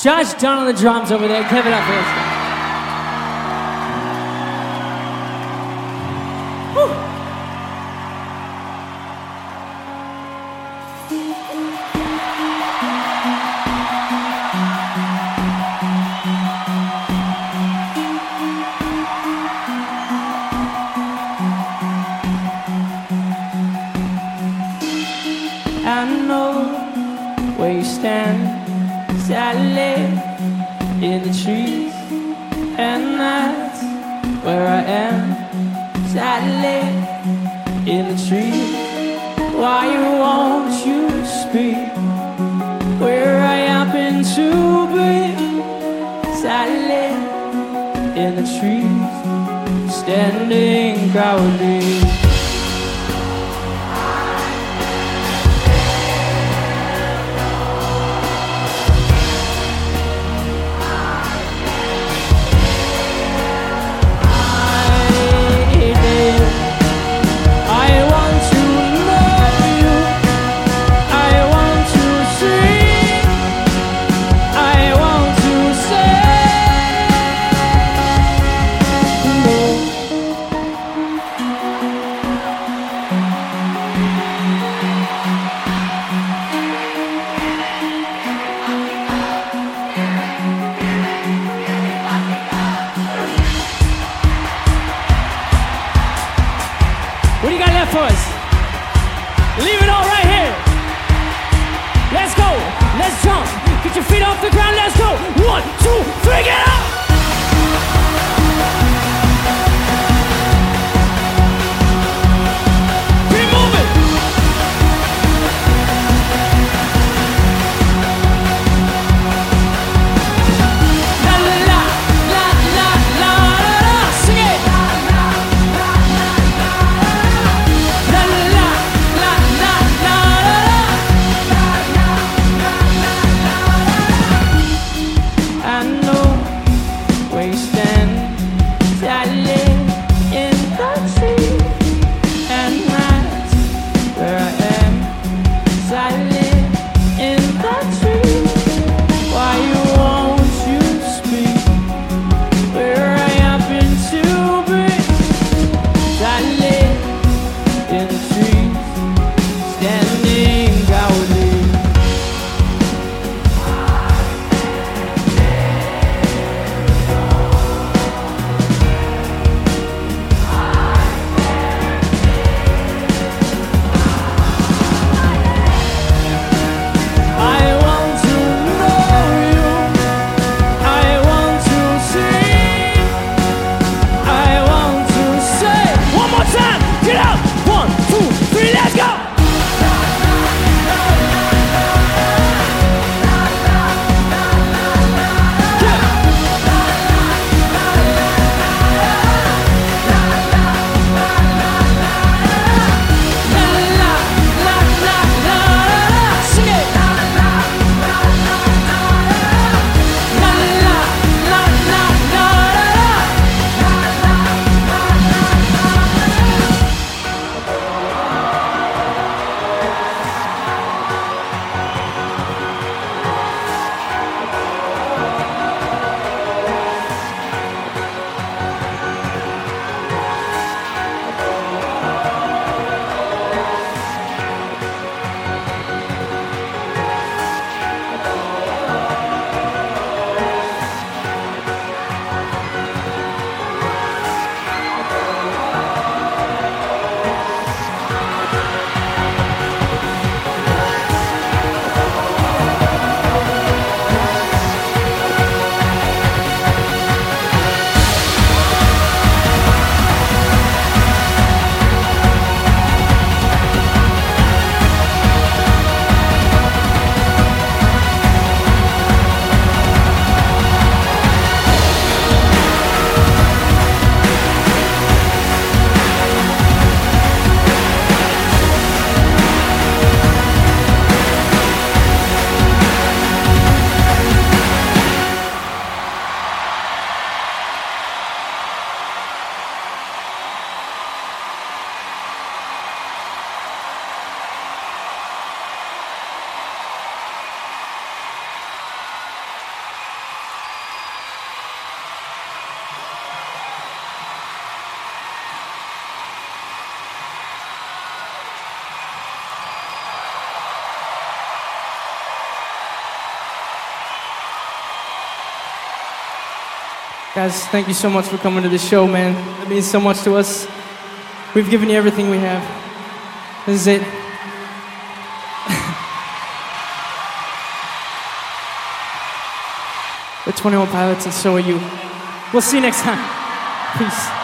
Josh Dun on the drums over there. Give it up for this. I know where you stand sadly in the trees, and that's where I am sadly in the trees. Why won't you speak? Where I happen to be in the trees, standing proudly. Left for us? Leave it all right here. Let's go. Let's jump. Get your feet off the ground. Let's go. One, two, three, get up. Guys, thank you so much for coming to the show, man. It means so much to us. We've given you everything we have. This is it. We're 21 Pilots, and so are you. We'll see you next time. Peace.